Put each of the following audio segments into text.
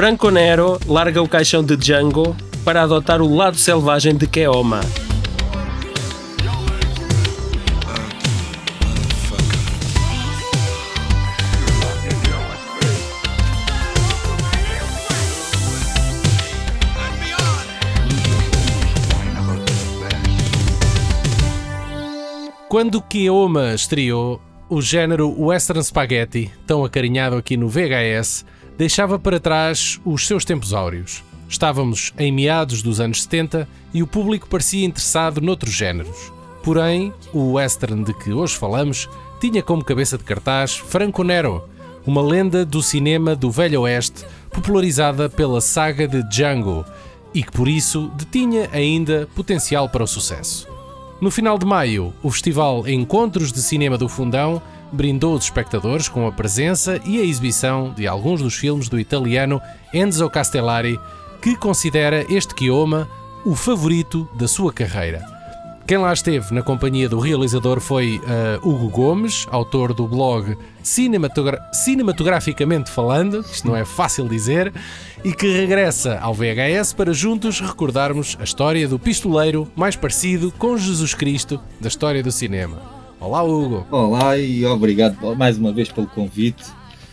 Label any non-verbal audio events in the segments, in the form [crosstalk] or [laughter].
Franco Nero larga o caixão de Django para adotar o lado selvagem de Keoma. Quando Keoma estreou, o género Western Spaghetti, tão acarinhado aqui no VHS, deixava para trás os seus tempos áureos. Estávamos em meados dos anos 70 e o público parecia interessado noutros géneros. Porém, o western de que hoje falamos tinha como cabeça de cartaz Franco Nero, uma lenda do cinema do Velho Oeste popularizada pela saga de Django e que por isso detinha ainda potencial para o sucesso. No final de maio, o festival Encontros de Cinema do Fundão brindou os espectadores com a presença e a exibição de alguns dos filmes do italiano Enzo Castellari, que considera este Chioma o favorito da sua carreira. Quem lá esteve na companhia do realizador foi uh, Hugo Gomes, autor do blog Cinematogra Cinematograficamente Falando, isto não é fácil dizer, e que regressa ao VHS para juntos recordarmos a história do pistoleiro mais parecido com Jesus Cristo da história do cinema. Olá, Hugo. Olá e obrigado mais uma vez pelo convite.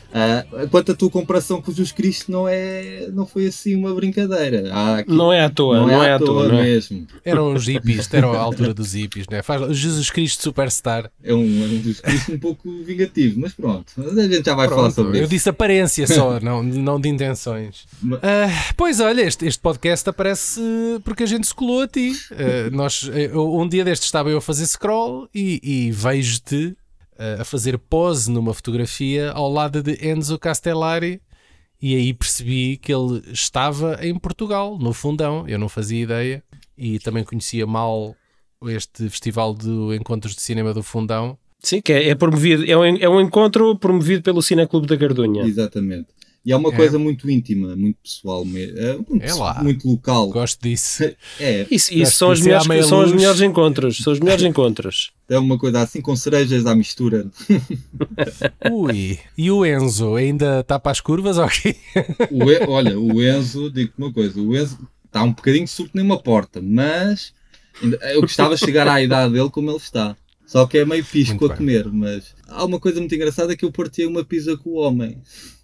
Uh, quanto à tua comparação com Jesus Cristo, não, é, não foi assim uma brincadeira. Aqui, não é à toa, não, é não é, à toa, toa não é? mesmo. Eram os hippies, [laughs] era a altura dos hippies, né? Faz Jesus Cristo Superstar. É um, é um Jesus Cristo um pouco vingativo, mas pronto, a gente já vai pronto, falar sobre eu isso. Eu disse aparência só, [laughs] não, não de intenções. Mas... Uh, pois olha, este, este podcast aparece porque a gente se colou a ti. Uh, nós, eu, um dia deste estava eu a fazer scroll e, e vejo-te a fazer pose numa fotografia ao lado de Enzo Castellari e aí percebi que ele estava em Portugal, no Fundão. Eu não fazia ideia e também conhecia mal este festival de encontros de cinema do Fundão. Sim, que é, é promovido, é um, é um encontro promovido pelo Cineclube da Gardunha. Exatamente. E é uma é. coisa muito íntima, muito pessoal, é muito, é lá. muito local. Gosto disso. [laughs] É. Isso, isso são, os melhores, são os melhores encontros. São os melhores encontros. É uma coisa assim com cerejas à mistura. [laughs] Ui, e o Enzo ainda está para as curvas ou quê? O olha, o Enzo, digo uma coisa, o Enzo está um bocadinho surto numa porta, mas eu gostava de chegar à idade dele como ele está. Só que é meio pisco a comer, mas há uma coisa muito engraçada que eu partia uma pizza com o homem.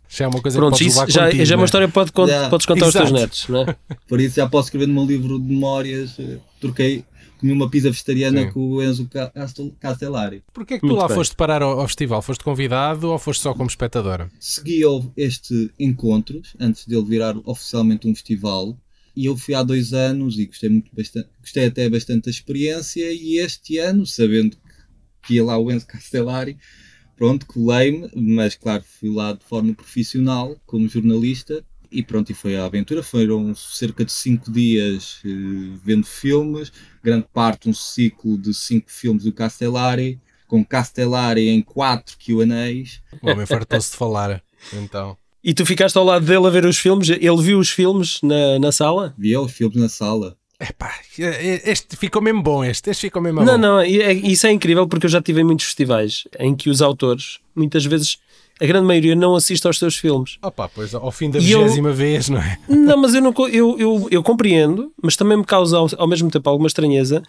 Já é uma coisa Pronto, que isso já, contigo, já é uma né? história que pode, podes contar Exato. aos teus netos, não é? Por isso já posso escrever no meu livro de memórias. Eh, troquei, comi uma pizza vegetariana Sim. com o Enzo Castellari. Porquê é que tu Muito lá bem. foste parar ao, ao, festival? Foste convidado ou foste só como espectadora? Segui este Encontros, antes dele virar oficialmente um festival. E eu fui há dois anos e gostei, muito bastante, gostei até bastante da experiência. E este ano, sabendo que ia lá o Enzo Castellari, pronto, colei-me, mas claro, fui lá de forma profissional, como jornalista, e pronto, e foi a aventura. Foram cerca de cinco dias eh, vendo filmes, grande parte um ciclo de cinco filmes do Castellari, com Castellari em quatro Q&As. O homem fartou-se de falar, então. E tu ficaste ao lado dele a ver os filmes? Ele viu os filmes na, na sala? Via os filmes na sala. Epá, este ficou mesmo bom, este, este ficou mesmo não, bom. Não, é, isso é incrível porque eu já tive em muitos festivais em que os autores, muitas vezes, a grande maioria não assiste aos seus filmes. Opa, pois ao fim da vigésima vez, não é? Não, mas eu, não, eu, eu, eu compreendo, mas também me causa ao, ao mesmo tempo alguma estranheza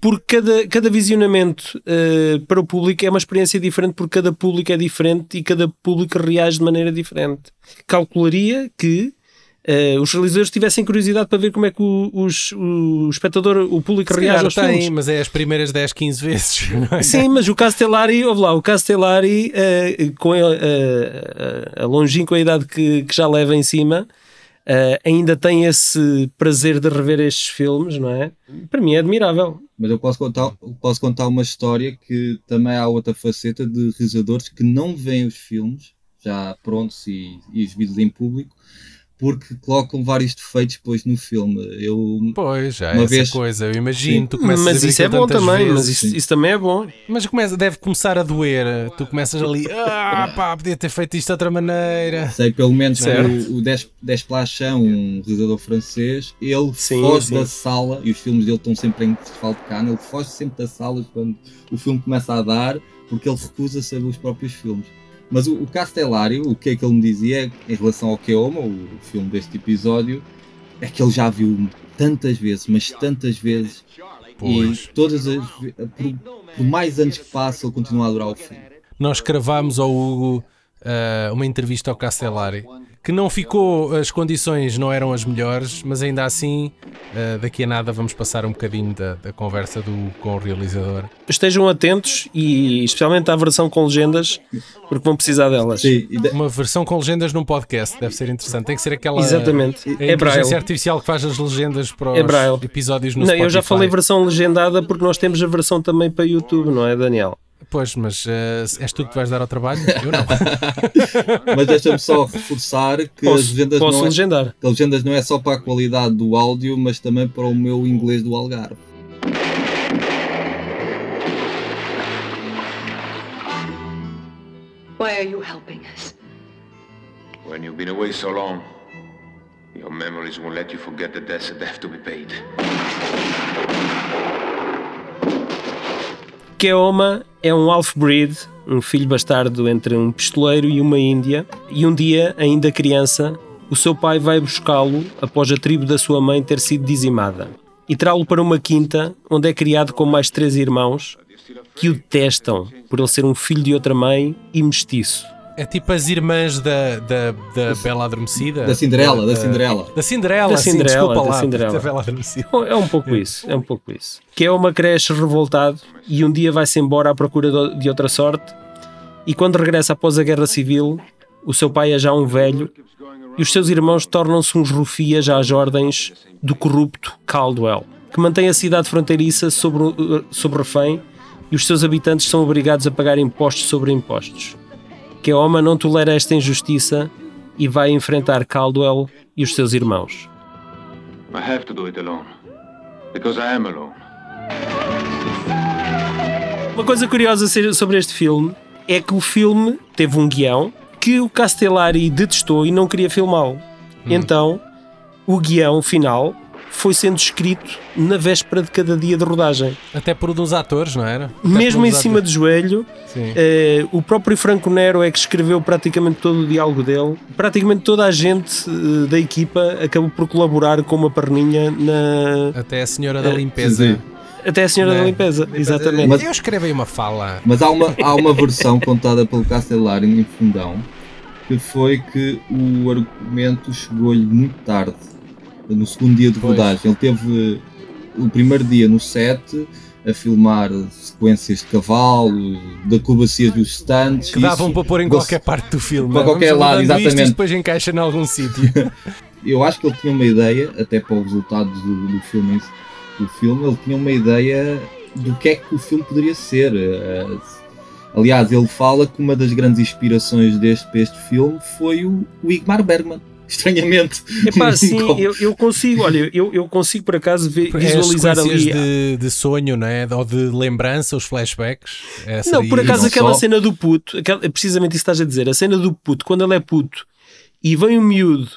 porque cada, cada visionamento uh, para o público é uma experiência diferente, porque cada público é diferente e cada público reage de maneira diferente. Calcularia que uh, os realizadores tivessem curiosidade para ver como é que o, os, o espectador, o público Se reage aos tem, filmes. mas é as primeiras 10, 15 vezes. [laughs] É? Sim, mas o Castellari, ouve lá, o Castellari, uh, com a, a, a longínqua idade que, que já leva em cima, Uh, ainda tem esse prazer de rever estes filmes, não é? Para mim é admirável. Mas eu posso contar, posso contar uma história que também há outra faceta de realizadores que não veem os filmes já prontos e, e exibidos em público porque colocam vários defeitos depois no filme. Eu, pois, já uma é vez... essa coisa, eu imagino. Tu começas mas a isso é bom também, vezes. mas isso, isso, também é bom. Mas começa, deve começar a doer. Tu começas ali, ah pá, podia ter feito isto de outra maneira. Sei, pelo menos o, o Des, Des Plachão, um realizador francês, ele sim, foge sim. da sala, e os filmes dele estão sempre em festival de Cannes, ele foge sempre da sala quando o filme começa a dar, porque ele recusa-se a ver os próprios filmes. Mas o, o o que é que ele me dizia em relação ao Keoma, o filme deste episódio, é que ele já viu tantas vezes, mas tantas vezes, Pois. e todas as por, por mais anos que passam, ele continua a adorar o filme. Nós cravámos ao Hugo ah, uma entrevista ao Castellari que não ficou, as condições não eram as melhores, mas ainda assim, ah, daqui a nada vamos passar um bocadinho da, da conversa do com o realizador. Estejam atentos e especialmente à versão com legendas, porque vão precisar delas. Sim, de- Uma versão com legendas num podcast, deve ser interessante. Tem que ser aquela Exatamente. a É inteligência braille. artificial que faz as legendas para os É braille. episódios no Não, Spotify. eu já falei versão legendada porque nós temos a versão também para YouTube, não é, Daniel? Pois, mas ah, és tu que vais dar ao trabalho? [laughs] Eu não. mas deixa-me só reforçar que as Posso, legendas, posso não é, legendar. que as legendas não é só para a qualidade do áudio, mas também para o meu inglês do Algarve. Why are you helping us? When you've been away so long, your memories won't let you forget the debts that have to be paid. Keoma é um half-breed, um filho bastardo entre um pistoleiro e uma índia, e um dia, ainda criança, o seu pai vai buscá-lo após a tribo da sua mãe ter sido dizimada e trá-lo para uma quinta onde é criado com mais três irmãos que o detestam por ele ser um filho de outra mãe e mestiço. É tipo as irmãs da, da, da Bela Adormecida. Da Cinderela, da Cinderela. Da Cinderela, Da sim, Cinderela, desculpa da lá. Cinderela. Da Bela Adormecida. É um pouco isso, é um pouco isso. Keoma cresce revoltado e um dia vai-se embora à procura de outra sorte. E quando regressa após a Guerra Civil, o seu pai é já um velho e os seus irmãos tornam-se uns rufias às ordens do corrupto Caldwell, que mantém a cidade fronteiriça sobre, o- sobre refém e os seus habitantes são obrigados a pagar impostos sobre impostos. Keoma não tolera esta injustiça e vai enfrentar Caldwell e os seus irmãos. I have to do it alone. Because I am alone. Uma coisa curiosa sobre este filme é que o filme teve um guião que o Castellari detestou e não queria filmá-lo. Então, o guião final foi sendo escrito na véspera de cada dia de rodagem. Até por um dos atores, não era? Até Mesmo um em cima atores. do joelho, eh, o próprio Franco Nero é que escreveu praticamente todo o diálogo dele. Praticamente toda a gente eh, da equipa acabou por colaborar com uma perninha na. Até a senhora da Eh, limpeza. sim. Até a senhora Né? da limpeza, exatamente. Mas- Eu escrevo aí uma fala. Mas há uma, há uma versão contada pelo Castellari em fundão que foi que o argumento chegou-lhe muito tarde, no segundo dia de Pois. rodagem. Ele teve o primeiro dia no set a filmar sequências de cavalos, de acrobacias dos stands. Que davam Isso- para pôr em qualquer parte do filme. Para é? qualquer Vamos lado, isto exatamente. E depois encaixa em algum sítio. [laughs] Eu acho que ele tinha uma ideia, até para os resultados do, do filme, do filme, ele tinha uma ideia do que é que o filme poderia ser. Eh, Aliás, ele fala que uma das grandes inspirações deste, para este filme foi o, o Igmar Bergman. Estranhamente. Epá, sim, eu, eu consigo, olha, eu, eu consigo por acaso ver- É visualizar ali. de, de sonho, não é? Ou de lembrança, os flashbacks. Essa Não, por acaso não aquela só. cena do puto, aquela- é precisamente isso que estás a dizer, a cena do puto, quando ele é puto e vem um miúdo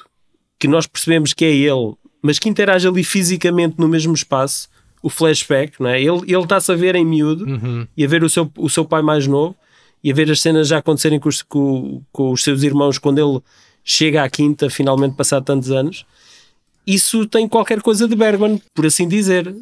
que nós percebemos que é ele, mas que interage ali fisicamente no mesmo espaço, o flashback, não é? Ele, ele está-se a ver em miúdo Uhum. e a ver o seu, o seu pai mais novo e a ver as cenas já acontecerem com os, com, com os seus irmãos quando ele chega à quinta, finalmente passado tantos anos. Isso tem qualquer coisa de Bergman, por assim dizer.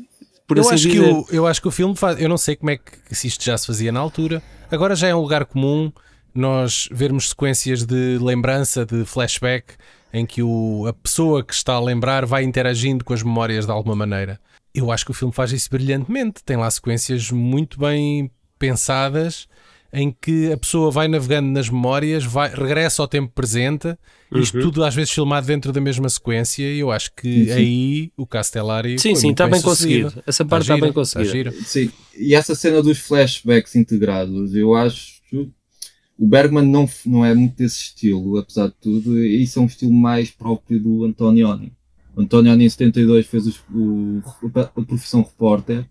Por Eu assim acho, que dizer. o, eu acho que o filme faz. Eu não sei como é que se isto já se fazia na altura. Agora já é um lugar comum nós vermos sequências de lembrança, de flashback, em que o, a pessoa que está a lembrar vai interagindo com as memórias de alguma maneira. Eu acho que o filme faz isso brilhantemente. Tem lá sequências muito bem pensadas em que a pessoa vai navegando nas memórias, vai, regressa ao tempo presente, isto tudo às vezes filmado dentro da mesma sequência, e eu acho que Sim, sim. aí o Castellari Sim, sim, está bem sucedido. conseguido. Essa parte está gira, bem conseguida. gira. Sim, e essa cena dos flashbacks integrados, eu acho. O Bergman não, não é muito desse estilo, apesar de tudo. Isso é um estilo mais próprio do Antonioni. O Antonioni em 72 fez os- o, a profissão repórter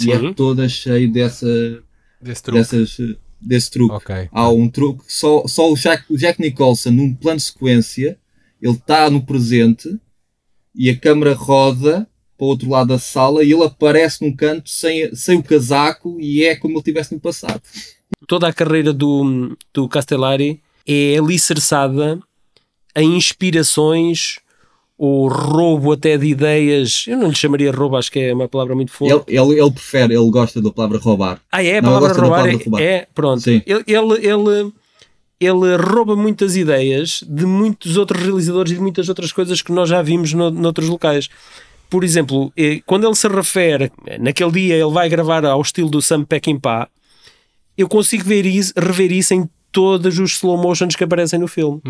e Sim. é toda cheia dessa, Desse truque. dessas, desse truque. Ok. Há um truque, só, só o, Jack, o Jack Nicholson, num plano de sequência, ele está no presente e a câmera roda para o outro lado da sala e ele aparece num canto sem, sem o casaco e é como ele estivesse no passado. toda a carreira do, do Castellari é alicerçada em inspirações ou roubo até de ideias. Eu não lhe chamaria roubo, acho que é uma palavra muito forte. Ele, ele, ele prefere, ele gosta da palavra roubar. Ah, é? A Não, palavra gosta da roubar, palavra é- roubar. é, pronto. Sim. Ele, ele, ele, ele rouba muitas ideias de muitos outros realizadores e de muitas outras coisas que nós já vimos no, noutros locais. Por exemplo, eh, quando ele se refere, naquele dia ele vai gravar ao estilo do Sam Peckinpah, eu consigo ver isso, rever isso em todos os slow motions que aparecem no filme.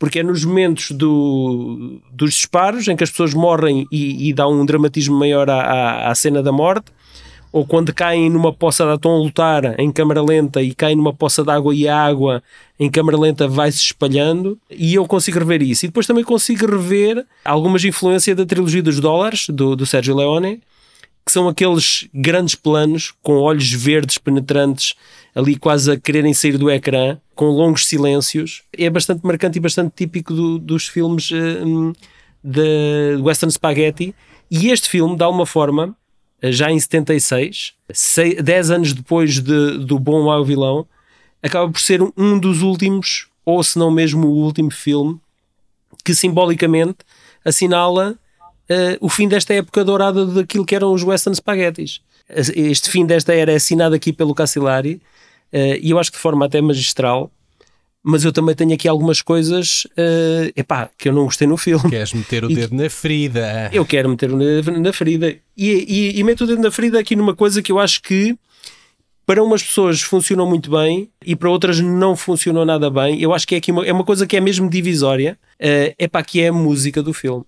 Porque é nos momentos do, dos disparos em que as pessoas morrem e, e dá um dramatismo maior à, à, à cena da morte, ou quando caem numa poça de estão a lutar em câmara lenta e caem numa poça de água e a água em câmara lenta vai se espalhando e eu consigo rever isso. E depois também consigo rever algumas influências da trilogia dos dólares do, do Sérgio Leone, que são aqueles grandes planos com olhos verdes penetrantes ali quase a quererem sair do ecrã, com longos silêncios. É bastante marcante e bastante típico do- dos filmes hum, de Western Spaghetti. E este filme, de alguma forma, eh, já em 76, 10 anos depois de, do Bom Mau Vilão, acaba por ser um- dos últimos, ou se não mesmo o último filme, que simbolicamente assinala eh, o fim desta época dourada daquilo que eram os Western Spaghettis. Este fim desta era é assinado aqui pelo Castellari eh, e eu acho que de forma até magistral, mas eu também tenho aqui algumas coisas eh, epá, que eu não gostei no filme. Queres meter o E- dedo na ferida? Eu quero meter o dedo na ferida e, e, e meto o dedo na ferida aqui numa coisa que eu acho que para umas pessoas funcionou muito bem e para outras não funcionou nada bem. Eu acho que é aqui uma, é uma coisa que é mesmo divisória. É uh, para que é a música do filme.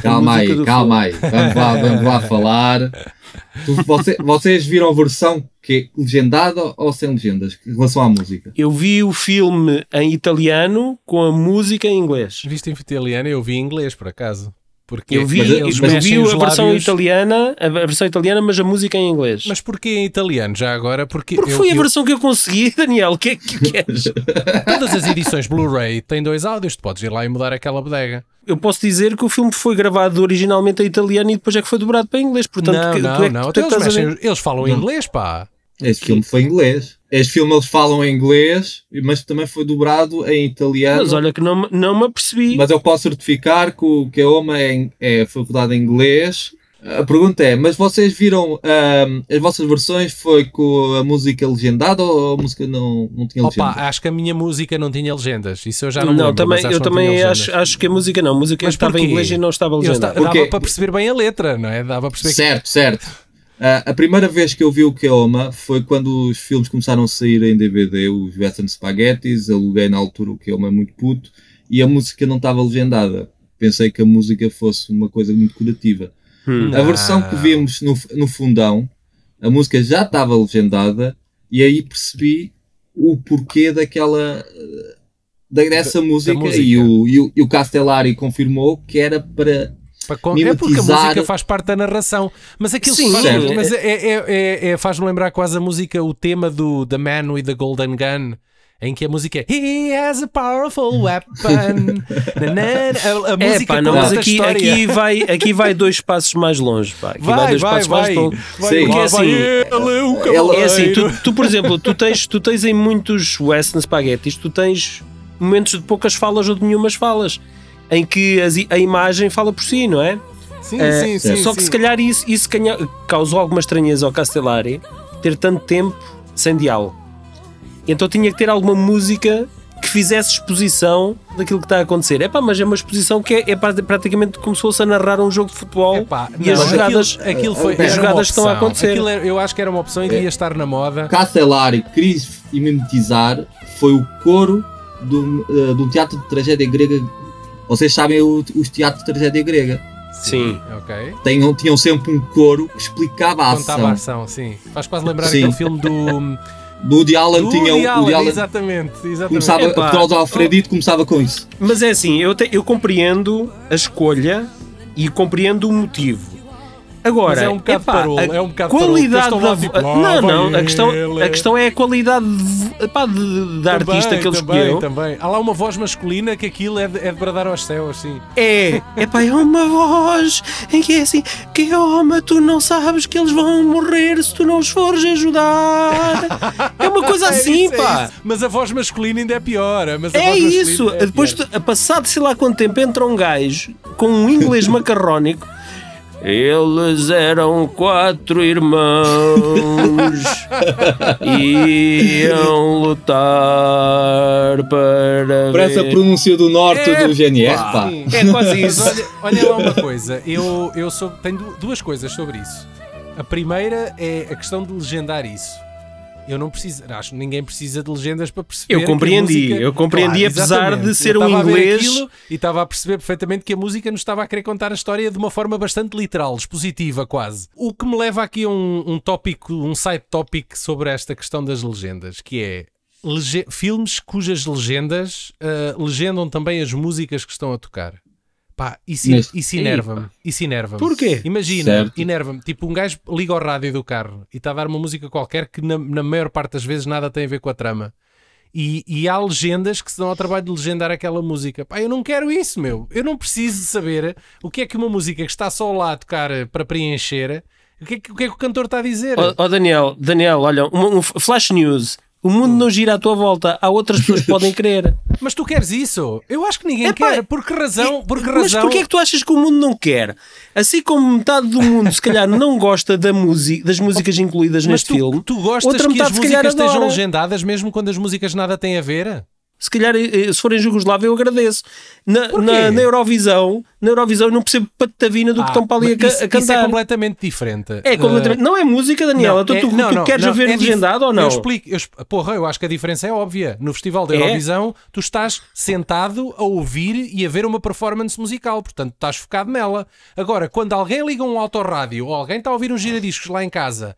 Calma aí, calma aí. Vamos lá, vamos lá falar. [laughs] Tu- você- vocês viram a versão que é legendada ou sem legendas em relação à música? Eu vi o filme em italiano com a música em inglês. Viste em italiano? Eu vi em inglês, por acaso. Porque Eu vi, eu mas vi a versão lábios. italiana, a versão italiana, mas a música em inglês. Mas porquê em italiano já agora? Porque, Porque eu- foi a eu- versão que eu consegui, [laughs] Daniel. O que é que queres? [laughs] todas as edições Blu-ray têm dois áudios. Tu podes ir lá e mudar aquela bodega. eu posso dizer que o filme foi gravado originalmente em italiano e depois é que foi dobrado para inglês. Portanto, não, que- não, é que- não. que eles, mexem- eles falam Não. inglês, pá. Este filme foi em inglês. Este filme eles falam em inglês, mas também foi dobrado em italiano. Mas olha que não, me- não me apercebi. Mas eu posso certificar que o Keoma é, em- é, foi rodado em inglês. A pergunta é, mas vocês viram ahm, as vossas versões foi com a música legendada ou a música não, não tinha Opa, legenda? acho que a minha música não tinha legendas. Isso eu já não, não, lembro, também, acho eu também legendas. acho, acho que a música não. A música Mas estava em porquê? inglês e não estava legendada. Porquê? Dava para perceber bem a letra, não é? Dava para perceber que Certo, Ah, a primeira vez que eu vi o Keoma foi quando os filmes começaram a sair em DVD, os Western Spaghettis, aluguei na altura o Keoma muito puto, e a música não estava legendada. Pensei que a música fosse uma coisa muito curativa. Hum. A versão que vimos no, no fundão, a música já estava legendada, e aí percebi o porquê daquela... eh, da- dessa música, música. E, o, e, o, e o Castellari confirmou que era para Para con- É porque a mimetizar- música faz parte da narração. Mas aquilo Sim, faz, certo. mas é, é- é- é- faz-me lembrar quase a música, o tema do The Man with the Golden Gun. Em que a música é He has a powerful weapon. [laughs] Na, na, a, a É música pá, não, conta mas a aqui, aqui, vai, aqui vai dois passos mais longe. Pá. Aqui vai, dois vai, passos vai. mais longe. vai, Porque é vai assim, ele, o ela- É assim, tu, tu, por exemplo, tu tens, tu tens em muitos western spaghettis, tu tens momentos de poucas falas ou de nenhumas falas, em que as i- a imagem fala por si, não é? Sim, Eh, sim, sim. Só que sim. se calhar isso, isso causou alguma estranheza ao Castellari ter tanto tempo sem diálogo. Então tinha que ter alguma música que fizesse exposição daquilo que está a acontecer. É pá, mas é uma exposição que é, é pra- praticamente como se fosse a narrar um jogo de futebol Epá, e as não, jogadas. Aquilo, aquilo foi, as jogadas que estão a acontecer. Aquilo era- eu acho que era uma opção e devia estar na moda. Castellari quis mimetizar foi o coro do, eh, de um teatro de tragédia grega. Vocês sabem o- os teatros de tragédia grega. Sim. Ok. Tinham, tinham sempre um coro que explicava a Contava a ação. ação, sim. Faz quase lembrar Sim. aquele filme do. Do Woody Allen do tinha Woody o Allen, Woody Allen Exatamente, exatamente. começava Epá. a Petróleo Alfredito começava com isso. Mas é assim, eu, te- eu compreendo a escolha e compreendo o motivo. Agora, Mas é um bocado epá, parolo, é um bocado qualidade parolo, da que eles estão lá, vo- tipo, Não, não, a questão, ele. a questão é a qualidade de, epá, de- da Também, artista que ele também, escolheu. Também. Há lá uma voz masculina que aquilo é de, é de bradar aos céus, assim. É, epá, é uma voz em que é assim: que homem, tu não sabes que eles vão morrer se tu não os fores ajudar. [laughs] É uma coisa É assim, isso, é pá. isso. Mas a voz masculina ainda é pior. Mas É voz isso. é Depois, pior. passado sei lá quanto tempo, entra um gajo com um inglês [laughs] macarrónico. Eles eram quatro irmãos e [laughs] iam lutar para. Parece a ver- pronúncia do norte É, do GNR, pá. É quase isso. [laughs] olha, olha lá uma coisa, eu, eu sou, tenho du- duas coisas sobre isso. A primeira é a questão de legendar isso. Eu não preciso, acho que ninguém precisa de legendas para perceber. Eu compreendi, música- eu compreendi, apesar exatamente. de ser Eu um inglês- aquilo e estava a perceber perfeitamente que a música nos estava a querer contar a história de uma forma bastante literal, expositiva quase. O que me leva aqui a um, um tópico, um side topic sobre esta questão das legendas, que é lege- filmes cujas legendas ah, legendam também as músicas que estão a tocar. Pá, isso, Neste- isso enerva-me. Isso enerva-me. Porquê? Imagina, enerva-me. Tipo, um gajo liga ao rádio do carro e está a dar uma música qualquer que na, na maior parte das vezes nada tem a ver com a trama. E, e há legendas que se dão ao trabalho de legendar aquela música. Pá, eu não quero isso, meu. Eu não preciso de saber o que é que uma música que está só lá a tocar eh, para preencher, o que é que o, que é que o cantor está a dizer. Ó ó, Daniel, Daniel, olha, um, um flash news. O mundo não gira à tua volta, há outras pessoas que podem querer. Mas tu queres isso? Eu acho que ninguém Epá, quer. Por que razão? Por que Mas razão? porquê é que tu achas que o mundo não quer? Assim como metade do mundo, se calhar, não gosta da música, das músicas incluídas Mas neste tu, filme, tu gostas outra que as metade, calhar, músicas estejam legendadas mesmo quando as músicas nada têm a ver? Se calhar, se for em Jugoslávia, eu agradeço. Na, na, na Eurovisão, na Eurovisão, eu não percebo patavina do que estão para ali a, Ah, mas ca- a isso, isso é cantar. completamente diferente. É completamente. Não é música, Daniela. Tu, é- tu, não, tu não, queres não, ver é legendado ou não? Eu explico, eu porra, eu acho que a diferença é óbvia. No Festival da É? Eurovisão, tu estás sentado a ouvir e a ver uma performance musical, portanto estás focado nela. Agora, quando alguém liga um autorrádio ou alguém está a ouvir um giradiscos lá em casa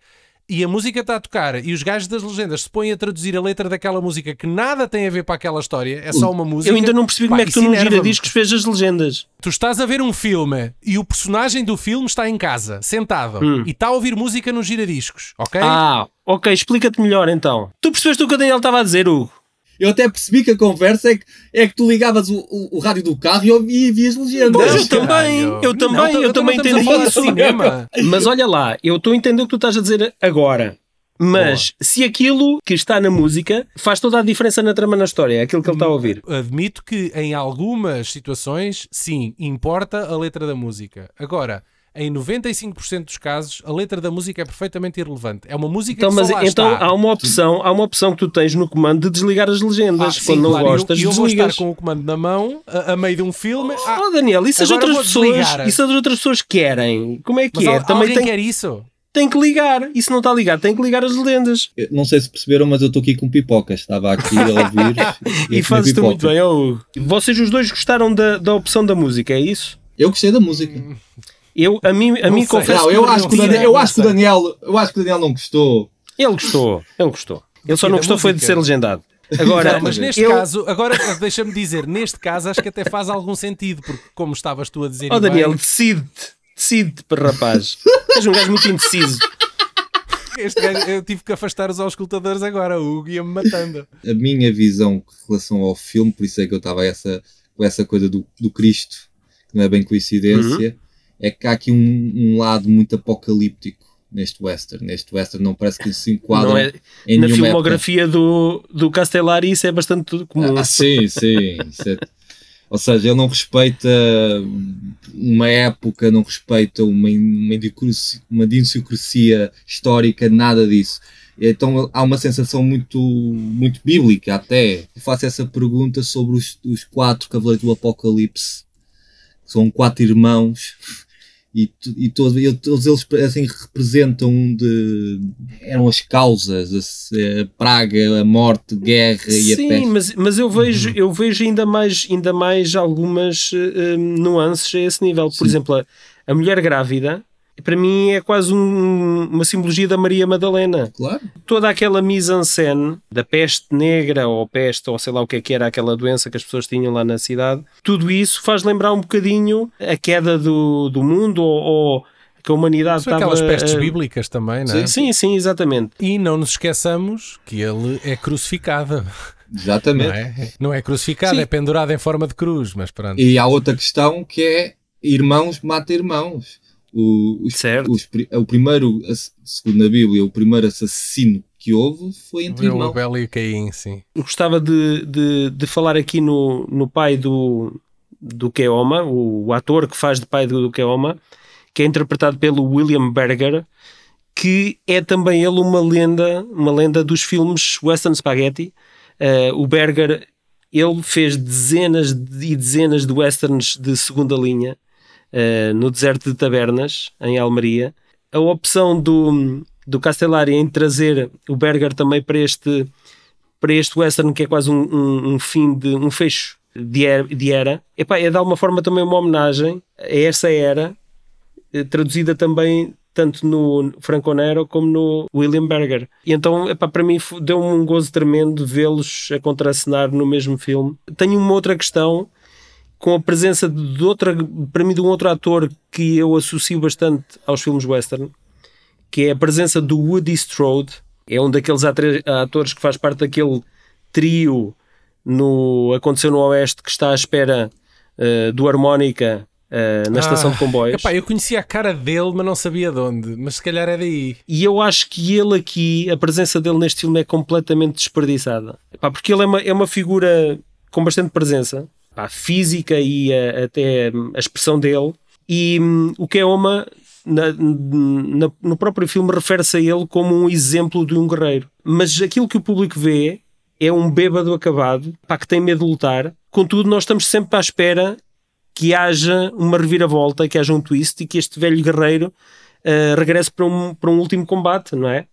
e a música está a tocar e os gajos das legendas se põem a traduzir a letra daquela música que nada tem a ver para aquela história, é só uma música. Eu ainda não percebi Pá, como é que tu num giradiscos fez as legendas. Tu estás a ver um filme e o personagem do filme está em casa, sentado, e está a ouvir música nos giradiscos, ok? Hum. Ah, ok, explica-te melhor então. Tu percebeste o que o Daniel estava a dizer, Hugo? Eu até percebi que a conversa é que, é que tu ligavas o, o, o rádio do carro e ouvi- e vias legendas. Pois, eu também, eu também, Não, eu então também entendi isso. cinema. [laughs] Mas olha lá, eu estou a entender o que tu estás a dizer agora. Mas se aquilo que está na música faz toda a diferença na trama na história, é aquilo que ele está a ouvir. Admito que em algumas situações, sim, importa a letra da música. Agora, em 95% dos casos, a letra da música é perfeitamente irrelevante. É uma música Então, que mas só lá então está. há uma opção, há uma opção que tu tens no comando de desligar as legendas. Ah, sim, Quando não claro, gostas, eu, eu vou estar com o comando na mão, a, a meio de um filme. Ah, Oh, Daniel, isso as outras pessoas, desligar. isso as outras pessoas querem. Como é que mas é? al- Também alguém tem, quer isso? tem que ligar. E se não está ligado, tem que ligar as legendas. Eu Não sei se perceberam, mas eu estou aqui com pipocas. Estava aqui a ouvir. [laughs] E a fazes-te muito bem, oh, Hugo. Vocês os dois gostaram da, da opção da música, é isso? Eu gostei da música. Eu, a mim, a Não mim sei. confesso Não, eu acho que Daniel, eu não acho que. Daniel, eu acho que o Daniel não gostou. ele gostou. Ele gostou. Ele só não gostou foi de música? ser legendado. Agora, Não, mas neste eu, caso, agora deixa-me dizer, neste caso acho que até faz algum sentido, porque como estavas tu a dizer, Oh Daniel, decide-te. Decide-te para rapaz. És um gajo muito indeciso. este gajo- eu tive que afastar os auscultadores agora, o Hugo ia-me matando. A minha visão com relação ao filme, por isso é que eu estava essa, com essa coisa do, do Cristo, que não é bem coincidência, é que há aqui um, um lado muito apocalíptico neste western. Neste western não parece que se enquadra é, em na filmografia do, do Castellari isso é bastante comum. Ah, sim, sim. é- Ou seja, ele não respeita uma época, não respeita uma, uma, uma histórica, nada disso. Então há uma sensação muito, muito bíblica até. Eu faço essa pergunta sobre os, os quatro cavaleiros do Apocalipse, que são quatro irmãos, e, e todos, e todos eles que representam de. eram as causas, a, a praga, a morte, a guerra e a Sim, peste. mas, mas eu vejo, eu vejo ainda, mais, ainda mais algumas hum, nuances a esse nível. Por Sim. exemplo, a, a mulher grávida, para mim é quase um- uma simbologia da Maria Madalena. Claro. Toda aquela mise-en-scène da peste negra ou peste, ou sei lá o que é que era aquela doença que as pessoas tinham lá na cidade, tudo isso faz lembrar um bocadinho a queda do, do mundo ou, ou que a humanidade São estava. aquelas pestes bíblicas também, não é? Sim, sim, exatamente. E não nos esqueçamos que ele é crucificado. Não Exatamente. é, não é crucificado, Sim. é pendurado em forma de cruz, mas pronto. E há outra questão que é irmãos mata irmãos. O, os- Certo. os pri- o primeiro, segundo a Bíblia, o primeiro assassino que houve foi entre o. Abel e o Caim, sim. Eu gostava de, de, de falar aqui no, no pai do, do Keoma, o, o ator que faz de pai do, do Keoma, que é interpretado pelo William Berger, que é também ele uma lenda, uma lenda dos filmes Western Spaghetti. Eh, o Berger, ele fez dezenas e dezenas de westerns de segunda linha eh, no deserto de Tabernas, em Almeria. A opção do, do Castellari em trazer o Berger também para este para este western que é quase um, um, um fim de um fecho de era, de era. Epá, é de alguma forma também uma homenagem a essa era eh, traduzida também tanto no Franco Nero como no William Berger. E então epá, para mim deu-me um gozo tremendo vê-los a contracenar no mesmo filme. Tenho uma outra questão com a presença de outra para mim de um outro ator que eu associo bastante aos filmes western que é a presença do Woody Strode. É um daqueles atores que faz parte daquele trio no Aconteceu no Oeste que está à espera eh, do Harmónica eh, na estação de comboios. Ah, Epá, eu conhecia a cara dele, mas não sabia de onde. Mas se calhar é daí. E eu acho que ele aqui, a presença dele neste filme é completamente desperdiçada. Epá, porque ele é uma, é uma figura com bastante presença, pá, física e a- até hum, a expressão dele. E hum, o Keoma, na, na- no próprio filme, refere-se a ele como um exemplo de um guerreiro. Mas aquilo que o público vê é um bêbado acabado, pá, que tem medo de lutar. Contudo, nós estamos sempre à espera que haja uma reviravolta, que haja um twist e que este velho guerreiro uh, regresse para um, para um último combate, não é?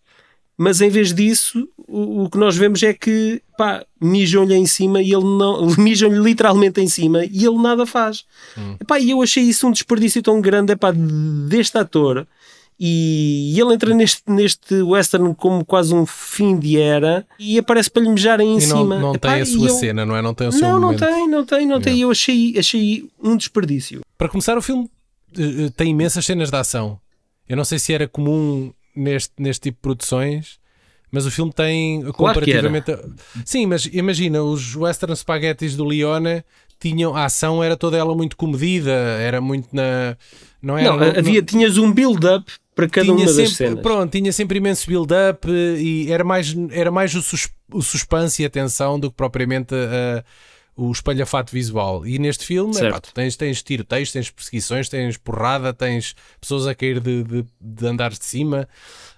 Mas em vez disso, o, o que nós vemos é que pá, mijam-lhe em cima e ele não. [laughs] mijam-lhe literalmente em cima e ele nada faz. Epá, e eu achei isso um desperdício tão grande epá, deste ator. E ele entra neste, neste western como quase um fim de era e aparece para lhe mijarem em E não, cima. não Epá, tem a sua eu- cena, não é? Não tem o seu Não, não momento. tem, não tem, não tem. Eu achei, achei um desperdício. Para começar, o filme eh, eh, tem imensas cenas de ação. Eu não sei se era comum neste, neste tipo de produções, mas o filme tem comparativamente. a- Sim, mas imagina, os western spaghettis do Leone tinham a ação era toda ela muito comedida, era muito na não era Não, havia, tinhas um build-up para cada uma tinha das sempre, cenas. pronto, tinha sempre imenso build-up e era mais, era mais o, sus- o suspense e a tensão do que propriamente eh, o espalhafato visual. E neste filme, epá, tu tens, tens tiroteios, tens perseguições, tens porrada, tens pessoas a cair de, de, de andares de cima.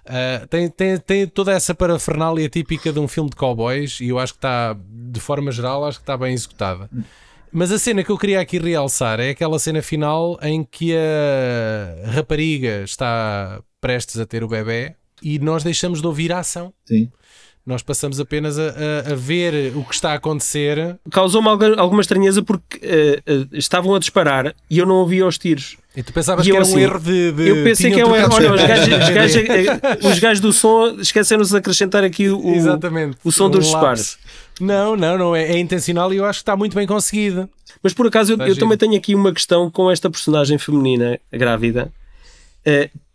Eh, tem, tem, tem toda essa parafernália típica de um filme de cowboys e eu acho que está, de forma geral, acho que está bem executada. Mas a cena que eu queria aqui realçar é aquela cena final em que a rapariga está prestes a ter o bebê e nós deixamos de ouvir a ação. Sim. Nós passamos apenas a, a- a ver o que está a acontecer. Causou-me alguma estranheza porque eh, eh, estavam a disparar e eu não ouvia os tiros. E tu pensavas E que era um assim, erro de. de- eu pensei que é um erro. [laughs] Olha, os [laughs] os gajos, canais. os gajos, eh, os gajos do som esqueceram-se de acrescentar aqui o, Exatamente. o som Um dos disparos. Não, não, não é, é intencional e eu acho que está muito bem conseguido. Mas por acaso eu, eu também tenho aqui uma questão com esta personagem feminina grávida.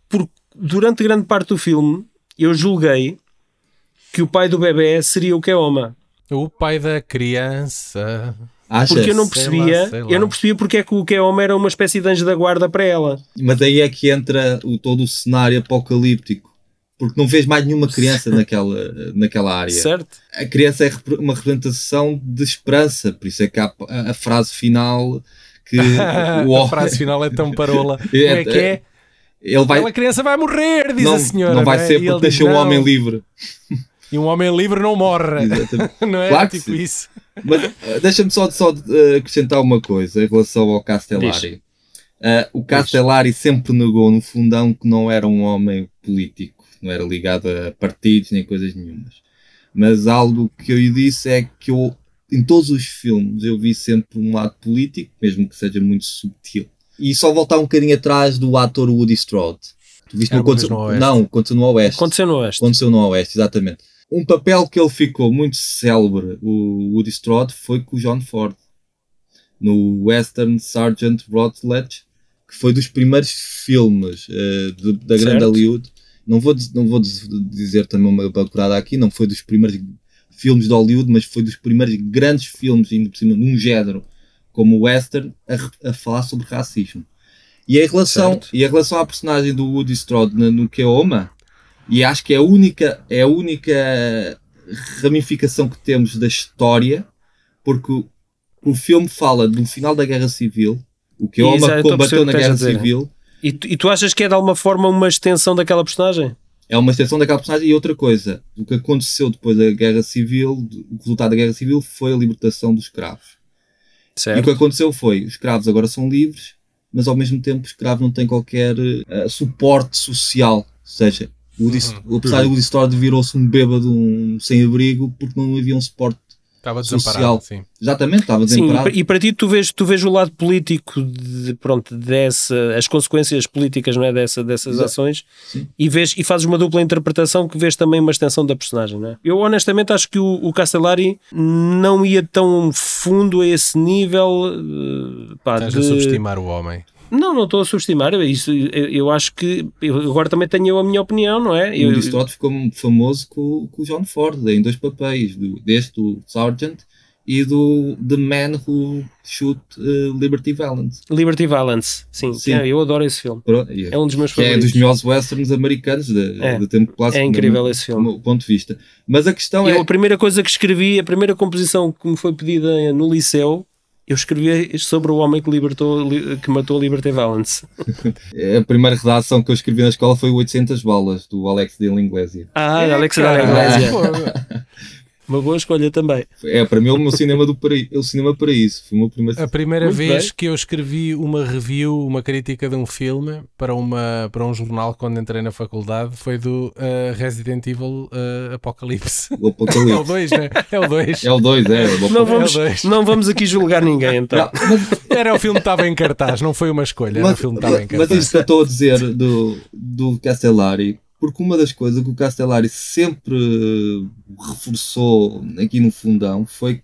Porque durante grande parte do filme eu julguei que o pai do bebê seria o Keoma. O pai da criança. Achas? Porque eu não Sei percebia, lá, sei lá. eu não percebia porque é que o Keoma era uma espécie de anjo da guarda para ela. Mas aí é que entra o, todo o cenário apocalíptico. Porque não vês mais nenhuma criança naquela, naquela área. Certo? A criança é uma representação de esperança. Por isso é que há a, a frase final que [laughs] o a frase final é tão parola. [laughs] Como É, é que é? ele vai, Aquela criança vai morrer, diz não, a senhora. não vai é? ser porque diz, deixa um "Não." homem livre. E um homem livre não morre. Exatamente. [laughs] Não é? Claro tipo sim. isso. Mas uh, deixa-me só, só uh, acrescentar uma coisa em relação ao Castellari. Uh, o Castellari sempre negou no fundão que não era um homem político, não era ligado a partidos nem coisas nenhumas. Mas algo que eu lhe disse é que eu, em todos os filmes, eu vi sempre um lado político, mesmo que seja muito subtil. E só voltar um bocadinho atrás do ator Woody Strode. Tu viste Era no no Oeste. Não, Aconteceu no Oeste. Aconteceu no Oeste. Aconteceu no Oeste, exatamente. Um papel que ele ficou muito célebre, o Woody Strode, foi com o John Ford. No Western Sergeant Rutledge, que foi dos primeiros filmes uh, de, da grande Certo. Hollywood. Não vou, não vou diz- dizer também uma bacurada aqui, não foi dos primeiros filmes de Hollywood, mas foi dos primeiros grandes filmes, ainda por cima, num género como o western, a, a falar sobre racismo. E em relação, Certo. e em relação à personagem do Woody Strode na- no Keoma, e acho que é a única, é a única ramificação que temos da história, porque o, o filme fala do final da Guerra Civil, o Keoma Exato, eu estou a perceber combateu na que Guerra. Civil, E tu, e tu achas que é de alguma forma uma extensão daquela personagem? é uma extensão daquela personagem e outra coisa, o que aconteceu depois da Guerra Civil, o resultado da Guerra Civil foi a libertação dos escravos. E o Certo. que aconteceu foi, os escravos agora são livres, mas ao mesmo tempo os escravos não têm qualquer eh, suporte social. Ou seja, o, Woody, o personagem do Woody virou-se um bêbado, um sem-abrigo, porque não havia um suporte. Estava Social. desamparado, sim. Exatamente, estava Sim, e e para ti tu vês, tu vês o lado político de, pronto, dessa, as consequências políticas não é, dessa, dessas Exato. ações Sim. e, vês, e fazes uma dupla interpretação que vês também uma extensão da personagem. Não é? Eu honestamente acho que o, o Castellari não ia tão fundo a esse nível. eh, Pá, Estás de- a subestimar o homem. Não, não estou a subestimar. Isso, eu, eu acho que. Eu agora também tenho a minha opinião, não é? O Eu, Woody Strode ficou famoso com, com o John Ford, em dois papéis, do, deste, do Sargent, e do The Man Who Shoot eh, Liberty Valance. Liberty Valance, sim, Sim. é, eu adoro esse filme. Pronto, e- É um dos meus que é favoritos. dos melhores westerns americanos de- É. do tempo clássico. É incrível esse filme. do meu ponto de vista. Mas a questão Eu, é. a primeira coisa que escrevi, a primeira composição que me foi pedida no liceu, eu escrevi sobre o homem que, libertou, li- que matou Liberty Valance. [laughs] A primeira redação que eu escrevi na escola foi o 800 balas, do Alex de Inglésia. Ah, É, Alex Iglesia. Fogo. Uma boa escolha também. É, para mim, é o meu cinema do paraíso. É o cinema paraíso. Foi o meu primeiro. A primeira Muito vez bem. que eu escrevi uma review, uma crítica de um filme para, uma, para um jornal quando entrei na faculdade foi do uh, Resident Evil uh, Apocalipse. O [laughs] É o Apocalipse. 2, né? É o 2. É o 2, é. o Não Apocalipse. vamos, dois. não vamos aqui julgar ninguém, então. Não, mas, Era o filme que estava em cartaz, não foi uma escolha, era o mas, filme que estava em mas cartaz. isto que eu estou a dizer do, do Castellari, porque uma das coisas que o Castellari sempre reforçou aqui no fundão foi que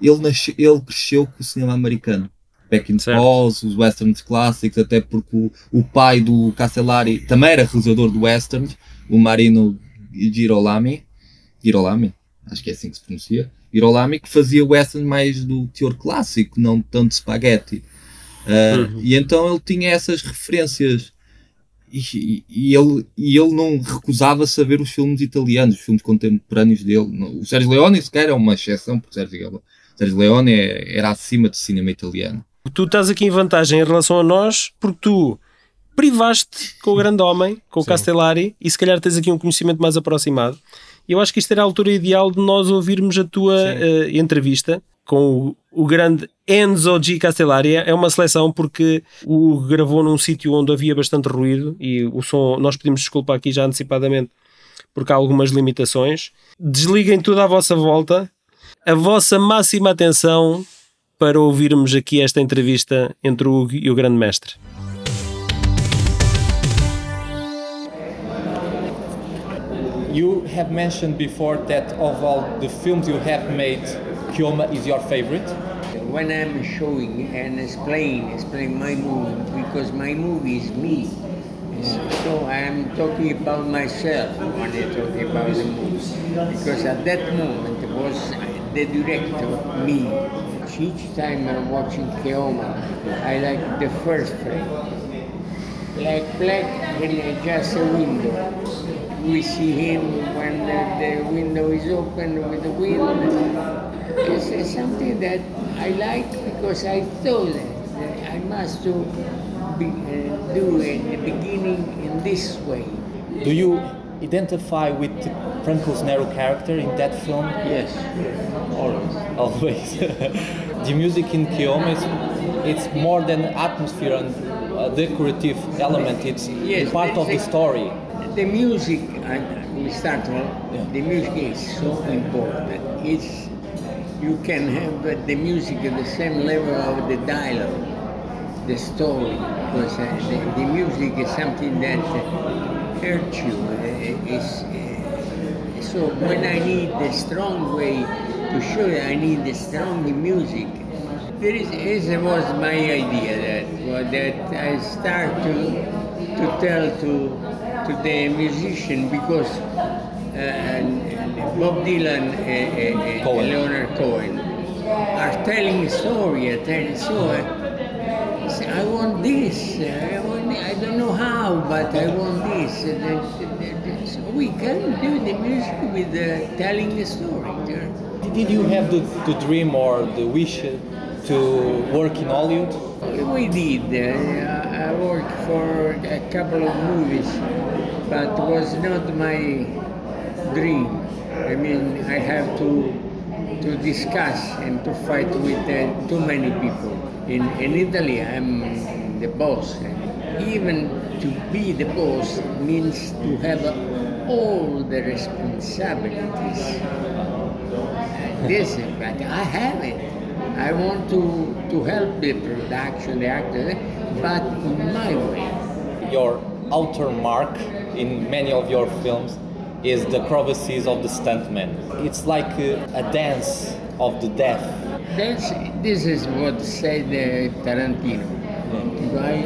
ele, nasce, ele cresceu com o cinema americano. Back in. Pause, os westerns clássicos, até porque o, o pai do Castellari também era realizador de westerns, o Marino Girolami, Girolami, acho que é assim que se pronuncia, Girolami, que fazia western mais do teor clássico, não tanto spaghetti. Uh, Uhum. E então ele tinha essas referências e, e- ele, e ele não recusava saber os filmes italianos, os filmes contemporâneos dele. O Sérgio Leone sequer é uma exceção, porque Sérgio, Sérgio Leone é- era acima do cinema italiano. Tu estás aqui em vantagem em relação a nós, porque tu privaste com o grande homem, com o Sim. Castellari, e se calhar tens aqui um conhecimento mais aproximado. E eu acho que isto era a altura ideal de nós ouvirmos a tua eh, entrevista com o, o grande Enzo G. Castellari. É uma seleção porque o gravou num sítio onde havia bastante ruído e o som, nós pedimos desculpa aqui já antecipadamente porque há algumas limitações. Desliguem tudo à vossa volta, a vossa máxima atenção para ouvirmos aqui esta entrevista entre o Hugo e o grande mestre. You have mentioned before that of all the films you have made, Kioma is your favorite. when I'm showing and explain, explain my movie because my movie is me. So I'm talking about myself when I'm talking about the movie because at that moment it was the director me. Each time I'm watching Keoma, I like the first frame. Like black and just a window. We see him when the, the window is open with the wind. It's, it's something that I like because I thought that I must do, be, uh, do in the beginning in this way. Do you identify with Franco's narrow character in that film? Yes, always. Always. [laughs] the music in Kioma is it's more than atmosphere and a decorative element. It's Yes, part of the story. The music, I, we start from, the music is so important. It's, you can have the music at the same level of the dialogue, the story, because uh, the, the music is something that uh, hurts you. Uh, so when I need the strong way to show you, I need the strong music. there is, was my idea that well, that I start to to tell to to the musician because uh, Bob Dylan and, Cohen. Leonard Cohen are telling a story, are telling so. I I want this. I, want, I don't know how, but I want this. So we can do the music with uh, telling a story. Did you have the, the dream or the wish to work in Hollywood? We did. Uh, I worked for a couple of movies, but it was not my dream. I mean, I have to to discuss and to fight with uh, too many people. In, in Italy, I'm the boss. Even to be the boss means to have all the responsibilities. Uh, this, but I have it. I want to, to help the production, the actors, but in my way. Your outer mark in many of your films is the crevices of the stuntman. It's like a, a dance of the death. That's, this is what said uh, Tarantino. I,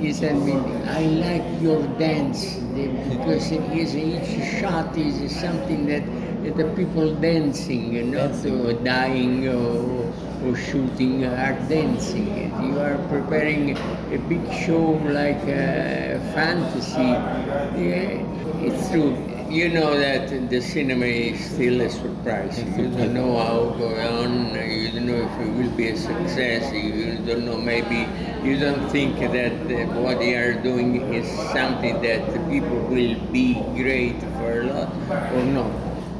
he said, I like your dance the- because it is, each shot is something that, that the people dancing, and not uh, dying or, or shooting, are dancing. You are preparing a big show like a fantasy. Yeah, it's true. You know that the cinema is still a surprise. You don't know how it go on. You don't know if it will be a success. You don't know. Maybe you don't think that what they are doing is something that people will be great for a lot or not.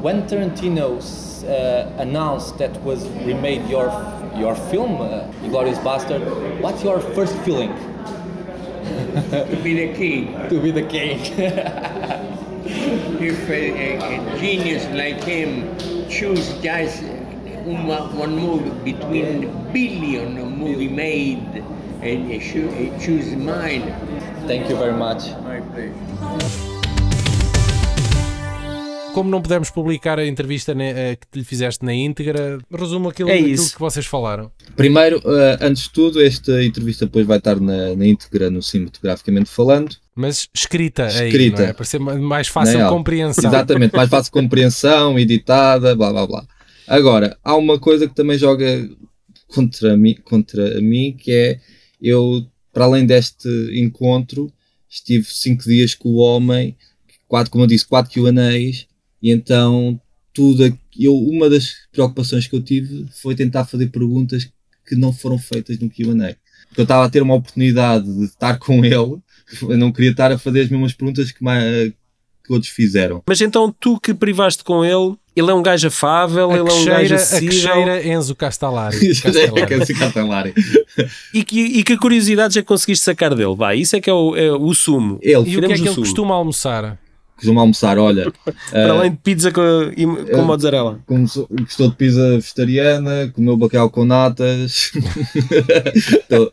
When Tarantino uh, announced that was remade your your film, uh, Glorious Bastard, what's your first feeling To be the king. [laughs] to be the king? [laughs] if a, a, a genius like him choose just one, one movie between billion of movie made and he he choose mine. Thank you very much. My pleasure. Como não pudemos publicar a entrevista eh, que lhe fizeste na íntegra, resumo aquilo, É aquilo que vocês falaram. Primeiro, eh, antes de tudo, esta entrevista depois vai estar na, na íntegra no cinematograficamente falando. Mas escrita, aí, Escrita. não é? Para ser ma- mais fácil Não, compreensão. Exatamente, mais fácil de compreensão, [laughs] editada, blá blá blá. Agora, há uma coisa que também joga contra mim, contra mim que é eu, para além deste encontro, estive cinco dias com o homem, quatro, como eu disse, quatro Q&As, e então tudo eu, uma das preocupações que eu tive foi tentar fazer perguntas que não foram feitas no Q&A. Porque eu estava a ter uma oportunidade de estar com ele, eu não queria estar a fazer as mesmas perguntas que, mais, que outros fizeram. Mas então tu que privaste com ele, ele é um gajo afável, A ele é um gajo cheira, a que acessível. cheira Enzo Castellari. [laughs] é Castellari. E que, e que curiosidades é que conseguiste sacar dele? Vai, isso é que é o, é o sumo. Ele, E o que é que ele sumo. costuma almoçar? Costuma almoçar, olha, [laughs] Para eh, além de pizza com, e- com eh, mozzarella. começou- gostou de pizza vegetariana, comeu bacalhau com natas. [laughs] Então,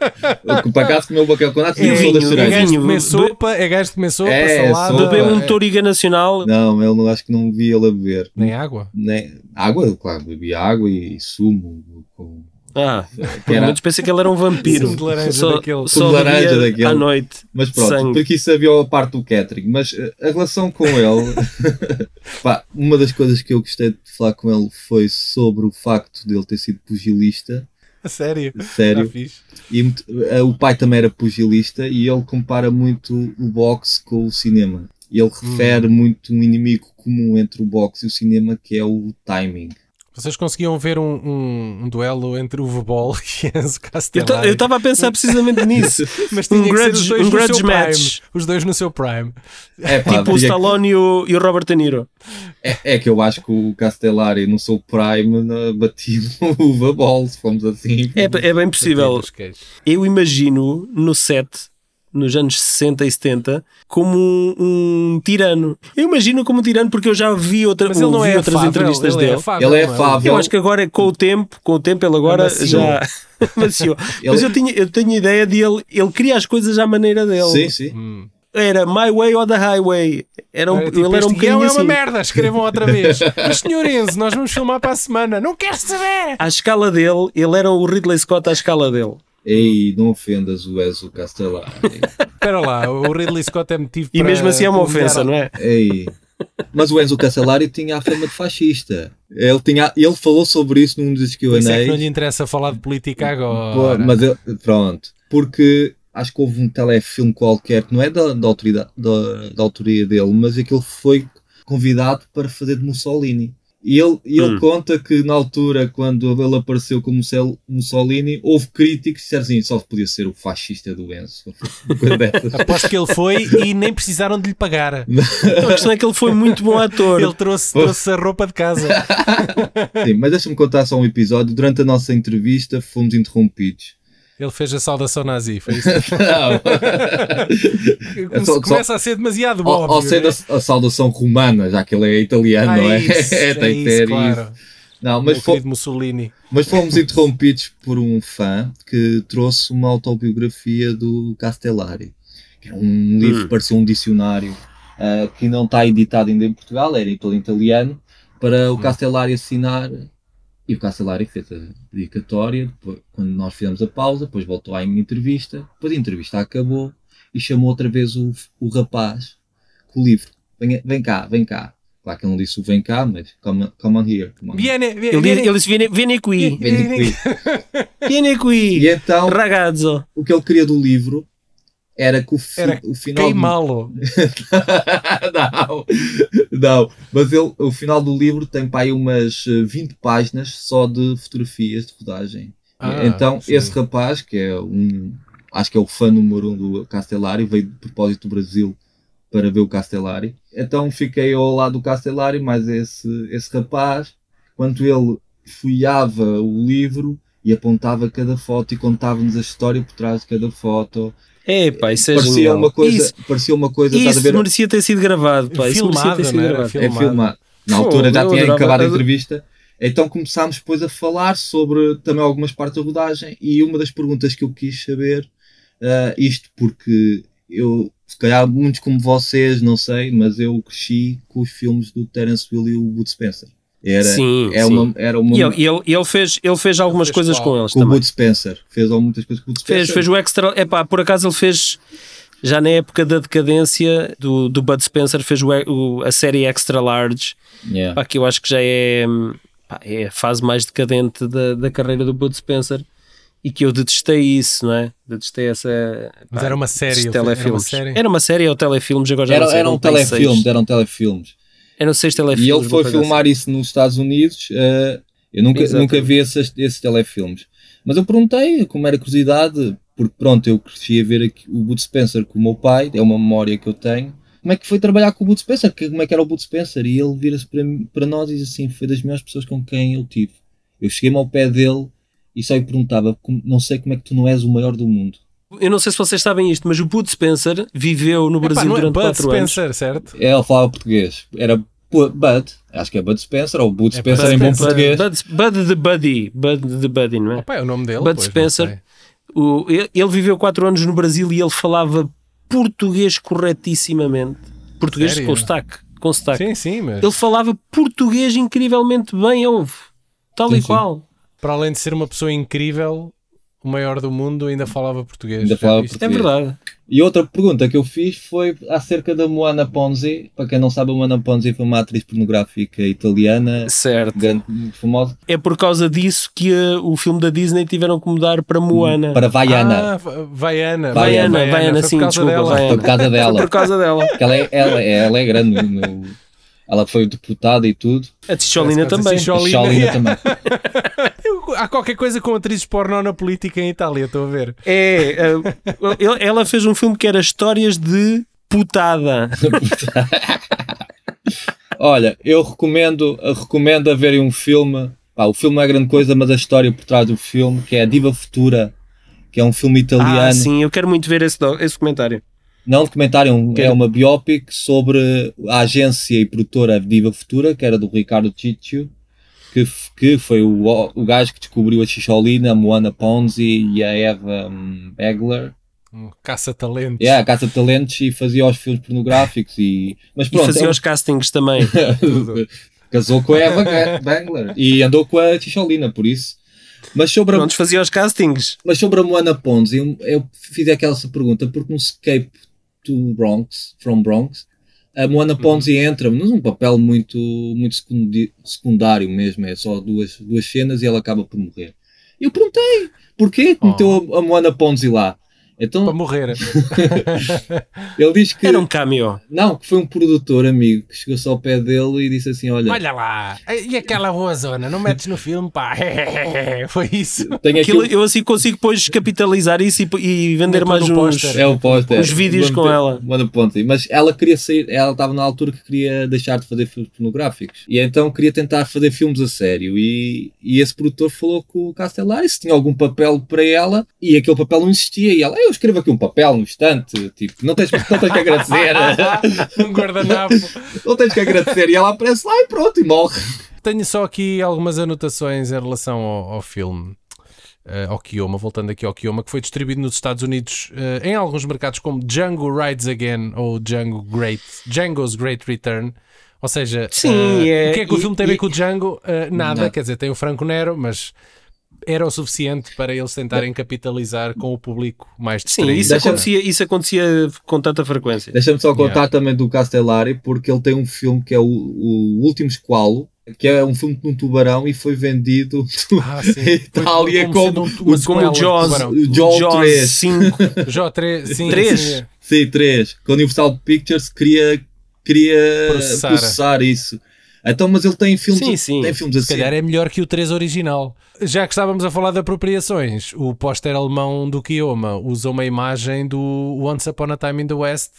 Por acaso comeu bacalhau com natas e É gostou das vinho, É é gajo cerejas. de vinho. comer sopa, é gajo de comer sopa, É, salada. Bebeu um é- Toriga Nacional. Não, ele não, acho que não vi ele a beber. Nem água. Nem, água, claro, bebia água e sumo. Com, Ah, era- menos pensei que ele era um vampiro. De laranja só daquele. só de laranja daquele. à noite. Mas pronto, Sangue. porque isso havia a parte do catering. Mas eh, a relação com ele, [laughs] pá, uma das coisas que eu gostei de falar com ele foi sobre o facto de ele ter sido pugilista. A sério. Sério. Fixe. E muito- eh, o pai também era pugilista e ele compara muito o boxe com o cinema. E ele refere muito um inimigo comum entre o boxe e o cinema que é o timing. Vocês conseguiam ver um, um- um duelo entre o Vebol [laughs] e Enzo Eu Castellari. estava a pensar precisamente [laughs] nisso. Mas tinha um que ser grudge- os dois um no grudge seu match. prime. Os dois no seu prime. É, pá, tipo o que- Stallone e o, e o Robert De Niro. é, é que eu acho que o Castellari no seu prime na- batia [laughs] no Vabol, se fomos assim. É, é bem possível. Eu imagino no set, nos anos 60 e 70, como um, um tirano. Eu imagino como um tirano porque eu já vi, outra, Mas ele não é outras afável, entrevistas ele é dele. afável, Ele é não afável. Eu acho que agora, com o tempo, com o tempo ele agora Amaciou. já [laughs] amaciou. Mas Ele- eu, tinha, eu tenho a ideia de ele, ele cria as coisas à maneira dele. Sim, sim. Hum. era My Way or the Highway. Era um, tipo, ele era um este guião bocadinho é uma assim. merda, escrevam outra [laughs] vez. Mas senhor Enzo, nós vamos filmar para a semana. Não quero saber. À escala dele, ele era o Ridley Scott à escala dele. Ei, não ofendas o Enzo Castellari. [laughs] Espera lá, o Ridley Scott é motivo E mesmo assim é uma ofensa, não é? Ei. Mas o Enzo Castellari tinha a fama de fascista. Ele, tinha, ele falou sobre isso num dos Por isso é que não Q&A. lhe interessa falar de política agora. Mas eu- pronto. Porque acho que houve um telefilme qualquer que não é da, da, autoridade, da, da autoria dele, mas aquele foi convidado para fazer de Mussolini. E ele, e ele Hum. conta que na altura, quando ele apareceu como Mussolini, houve críticos que disseram assim: só podia ser o fascista do Enzo. Aposto que ele foi e nem precisaram de lhe pagar. [laughs] Então, a questão é que ele foi muito bom ator. Ele trouxe, trouxe a roupa de casa. Sim, mas deixa-me contar só um episódio. Durante a nossa entrevista, fomos interrompidos. Ele fez a saudação nazi. Foi isso. [laughs] Não. [laughs] Começa a ser demasiado Ou, óbvio. ou ser né? a, saudação romana, já que ele é italiano, Ah, não é? isso, É, [laughs] é tem que isso, ter claro. isso. Não, mas, fo- Mussolini. mas fomos interrompidos por um fã que trouxe uma autobiografia do Castellari, que é um livro Hum. que parecia um dicionário ah, que não está editado ainda em Portugal, era todo em italiano, para o Castellari assinar. E o Castellari fez a dedicatória depois, quando nós fizemos a pausa, depois voltou à minha entrevista, depois a entrevista acabou e chamou outra vez o, o rapaz com o livro. Vem, vem cá, vem cá. Claro que ele não disse o vem cá, mas come, on- come on here. Come on. Viene, viene, Ele, viene. ele disse: Vieni, vieni qui, [laughs] Vem aqui. vieni E qui, então, ragazzo. o que ele queria do livro era que o, fi- Era o final. do- Queimá-lo. [laughs] não, não, mas ele, o final do livro tem para aí umas eh, 20 páginas só de fotografias de rodagem. Ah, então, sim. esse rapaz, que é um. Acho que é o fã número um do Castellari, veio de propósito do Brasil para ver o Castellari. Então fiquei ao lado do Castellari, mas esse, esse rapaz, quando ele folheava o livro e apontava cada foto e contava-nos a história por trás de cada foto, É, pá, isso é parecia genial. uma coisa, Isso, parecia uma coisa, isso ver? merecia ter sido gravado, pá. Isso merecia Filmado, ter sido gravado. Filmado. É filmado. Na Pô, altura já tinha acabado a entrevista. Então começámos depois a falar sobre também algumas partes da rodagem e uma das perguntas que eu quis saber, ah, isto porque eu, se calhar muitos como vocês, não sei, mas eu cresci com os filmes do Terence Hill e o Bud Spencer. Era, Sim, é sim. Uma, era uma, E ele, ele, ele fez, ele fez algumas fez coisas qual? com eles com o também. Bud Spencer. Fez muitas coisas com o Bud Spencer. Fez, fez o extra. Epá, por acaso ele fez. Já na época da decadência do, do Bud Spencer, fez o, o- a série Extra Large, Yeah. pá, que eu acho que já é, pá, é a fase mais decadente da, da carreira do Bud Spencer e que eu detestei isso, não é? Detestei essa. Mas pá, era uma série, ele era uma telefilmes. série? Era uma série ou telefilmes, agora já não Era, sei, eram não telefilmes, eram telefilmes. Eram seis telefilmes. E ele foi filmar isso nos Estados Unidos. eh, eu nunca, Exatamente. nunca vi esses, esses telefilmes. Mas eu perguntei, como era curiosidade, porque pronto, eu cresci a ver aqui o Bud Spencer com o meu pai, é uma memória que eu tenho. Como é que foi trabalhar com o Bud Spencer? Que- Como é que era o Bud Spencer? E ele vira-se para, para nós e diz assim: foi das melhores pessoas com quem eu tive. Eu cheguei-me ao pé dele e só lhe perguntava: "Como- não sei como é que tu não és o maior do mundo. Eu não sei se vocês sabem isto, mas o Bud Spencer viveu no Epá, Brasil não é durante Bud 4 anos. Spencer, certo? Ele falava português. Era Bud, acho que é Bud Spencer, ou Bud É Spencer Bud em bom Spencer. português. Bud, Bud the Buddy. Bud the Buddy, não é? Opa, é o nome dele. Bud pois, Spencer. O, ele, ele viveu 4 anos no Brasil e ele falava português corretissimamente. Português Sério? com sotaque. Com sotaque. Sim, sim, mas Ele falava português incrivelmente bem, houve. Tal Sim, e sim. qual. para além de ser uma pessoa incrível, o maior do mundo ainda falava português. Ainda falava viste? É verdade. E outra pergunta que eu fiz foi acerca da Moana Ponzi. Para quem não sabe, a Moana Ponzi foi uma atriz pornográfica italiana, Certo. grande, famosa, É por causa disso que eh, o filme da Disney tiveram que mudar para Moana. para Vaiana. Ah, Va- Vaiana. Vaiana, Vaiana, foi sim, por causa desculpa, dela. Vaiana. Por causa dela. por causa dela. Ela, é, ela, é- ela é grande. no- ela foi deputada e tudo. A Ticholina também. A Cholina, Shaolina yeah. [laughs] também. Há qualquer coisa com atrizes pornô na política em Itália, estou a ver. É, ele- ela fez um filme que era Histórias de Putada. [laughs] Olha, eu recomendo, recomendo a verem um filme. Pá, o filme não é grande coisa, mas a história por trás do filme, que é a Diva Futura, que é um filme italiano. Ah, sim, eu quero muito ver esse, esse comentário. Não um documentário, é um- Quero- é uma biopic sobre a agência e produtora Viva Futura, que era do Ricardo Ciccio, que, que foi o, o gajo que descobriu a Xixolina, a Moana Ponzi e a Eva hum, Begler. Um caça-talentos. Yeah, caça talentos e fazia os filmes pornográficos e. Mas E pronto, fazia é um- os castings também. [laughs] casou com a Eva Bangler e andou com a Ticholina, por isso. Mas sobre a, Prontos, fazia os castings. mas sobre a Moana Ponzi, eu, eu fiz aquela pergunta porque no Escape to Bronx, from Bronx, a Moana Ponzi entra num papel muito, muito secundário mesmo, é só duas, duas cenas e ela acaba por morrer. Eu perguntei, porquê que meteu a, a Moana Ponzi lá? Para Então, morrer. [laughs] ele diz que... Era um cameo. Não, que foi um produtor amigo que chegou-se ao pé dele e disse assim, olha, Olha lá. E aquela boa zona? Não metes no filme, pá. [laughs] Foi isso. tenho aqui Aquilo, um- eu assim consigo depois capitalizar isso e, e vender mais uns. póster. É o póster. Os vídeos com ela. Manda ponte. Mas ela queria sair, ela estava na altura que queria deixar de fazer filmes pornográficos. E então queria tentar fazer filmes a sério. E, e esse produtor falou com o Castellari se tinha algum papel para ela e aquele papel não existia. E ela, eu escrevo aqui um papel no instante. Tipo, não tens, não tens que agradecer. [laughs] um guardanapo. não tens que agradecer. E ela aparece lá e pronto, e morre. Tenho só aqui algumas anotações em relação ao, ao filme. eh, ao Kioma, voltando aqui ao Kioma, que foi distribuído nos Estados Unidos eh, em alguns mercados como Django Rides Again ou Django Great, Django's Great Return. Ou seja, Sim, eh, é- o que é que o e- filme tem a ver com o Django? Eh, nada, Nada. quer dizer, tem o Franco Nero, mas era o suficiente para eles tentarem capitalizar com o público mais Sim, distraído. isso Deixa- acontecia, isso acontecia com tanta frequência. Deixa-me só contar Yeah. também do Castellari, porque ele tem um filme que é o, o Último Esqualo, que é um filme de um tubarão e foi vendido [laughs] Ah, sim. em Itália como, um- Como sequela o de Jaws, o Jaws 3. 5. Jó 3, sim, Três? sim. Sim, 3. Que a Universal Pictures queria, queria Processar. processar. isso. Então, mas ele tem filmes, Sim, sim. Tem filmes Se assim. calhar é melhor que o 3 original. Já que estávamos a falar de apropriações, o póster alemão do Kioma usa uma imagem do Once Upon a Time in the West.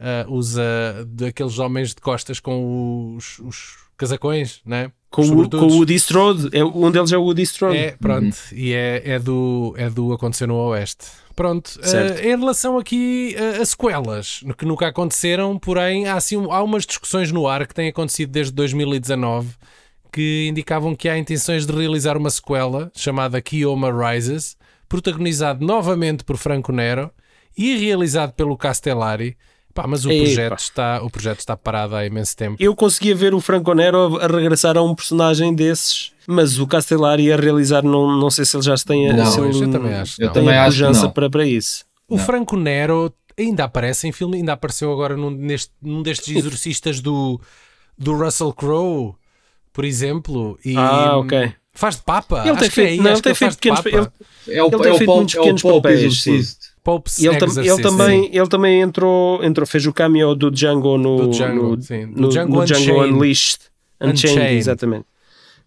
Ah, usa daqueles homens de costas com os, os casacões, né? Com, Os o, com o Woody Strode. É, um deles é o Woody Strode. É, pronto. E é, é, do, é do Acontecer no Oeste. Pronto. Ah, em relação aqui ah, a sequelas, que nunca aconteceram, porém há, assim, há umas discussões no ar que têm acontecido desde 2019 que indicavam que há intenções de realizar uma sequela chamada Kioma Rises, protagonizado novamente por Franco Nero e realizado pelo Castellari. Pá, mas o Epa. projeto, está, o projeto está parado há imenso tempo. Eu conseguia ver o Franco Nero a, regressar a um personagem desses, mas o Castellari a realizar, não, não sei se ele já se tem a, Não, se ele eu também acho Eu tem também a acho pujança para, para isso. O Não. Franco Nero ainda aparece em filme, ainda apareceu agora num, neste, num destes exorcistas do, do Russell Crowe, por exemplo. E Ah, ok. Faz de Papa. Ele tem é feito- não, ele tem que faz feito de pequenos- Papa. É o, Ele tem é feito muitos é pequenos papéis. Pope's ele, tam- ele também, ele também entrou, entrou, fez o cameo do Django no, Do Django, no, sim. Do no- Django no Django Unchained. Unleashed. Unchained, Unchained. exatamente.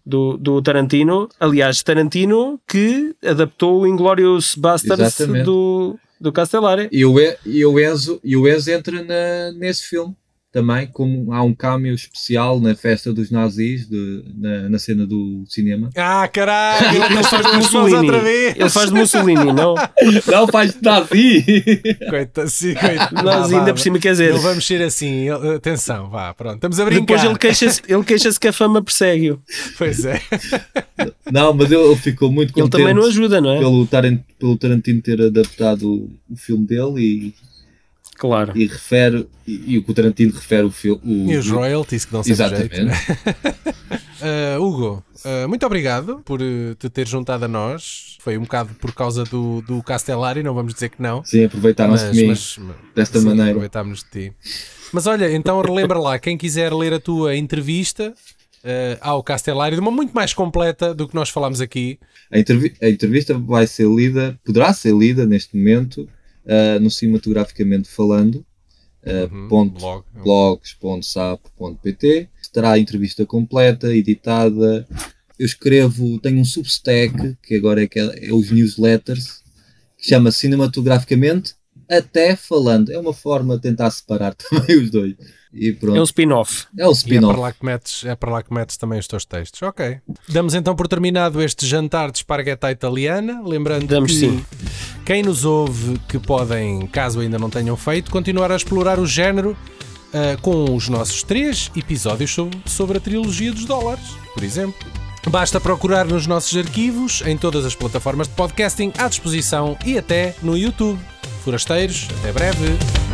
Do, do Tarantino. Aliás, Tarantino que adaptou o Inglorious Bastards Exatamente. do, do Castellari. E o, E- e o Enzo, e o Enzo entra na, nesse filme também, como há um cameo especial na festa dos nazis, de- na, na cena do cinema. Ah, caralho! Ele faz de Mussolini. outra vez. Ele faz de Mussolini, não? Não faz de nazi! Coita, sim, coitado. Nós Vá, ainda vá, por cima, quer dizer, Não vamos ser assim. ele- Atenção, vá, pronto. Estamos a brincar. depois ele queixa-se ele queixa que a fama persegue-o. Pois é. Não, mas ele, ele ficou muito Ele contente também não ajuda, não é? pelo, Tarant, pelo Tarantino ter adaptado o, o filme dele Claro. e, refere, e, e o que o Tarantino refere o filme. E os royalties que dão sempre Exatamente. jeito. né? Uh, [laughs] Hugo, uh, muito obrigado por uh, te ter juntado a nós. Foi um bocado por causa do, do Castellari, não vamos dizer que não. Sim, aproveitaram-se de mim mas, desta sim, maneira. Aproveitámos de ti. Mas olha, então relembra lá, quem quiser ler a tua entrevista uh, ao Castellari, de uma muito mais completa do que nós falámos aqui. A entrevista vai ser lida, poderá ser lida neste momento, ah, no cinematograficamente falando, ah, Uhum, ponto blog. blogs.sap.pt. Estará a entrevista completa, editada. Eu escrevo, tenho um substack, que agora é, que é, é os newsletters, que chama Cinematograficamente até falando. É uma forma de tentar separar [laughs] também os dois. E É um pronto, spin-off. é o E é spin-off. para, lá que metes, é para lá que metes também os teus textos. Ok. Damos então por terminado este jantar de espargueta italiana. Lembrando Damos que sim. quem nos ouve, que podem, caso ainda não tenham feito, continuar a explorar o género ah, com os nossos três episódios sobre, sobre a trilogia dos dólares, por exemplo. Basta procurar nos nossos arquivos, em todas as plataformas de podcasting à disposição e até no YouTube. Forasteiros, até breve.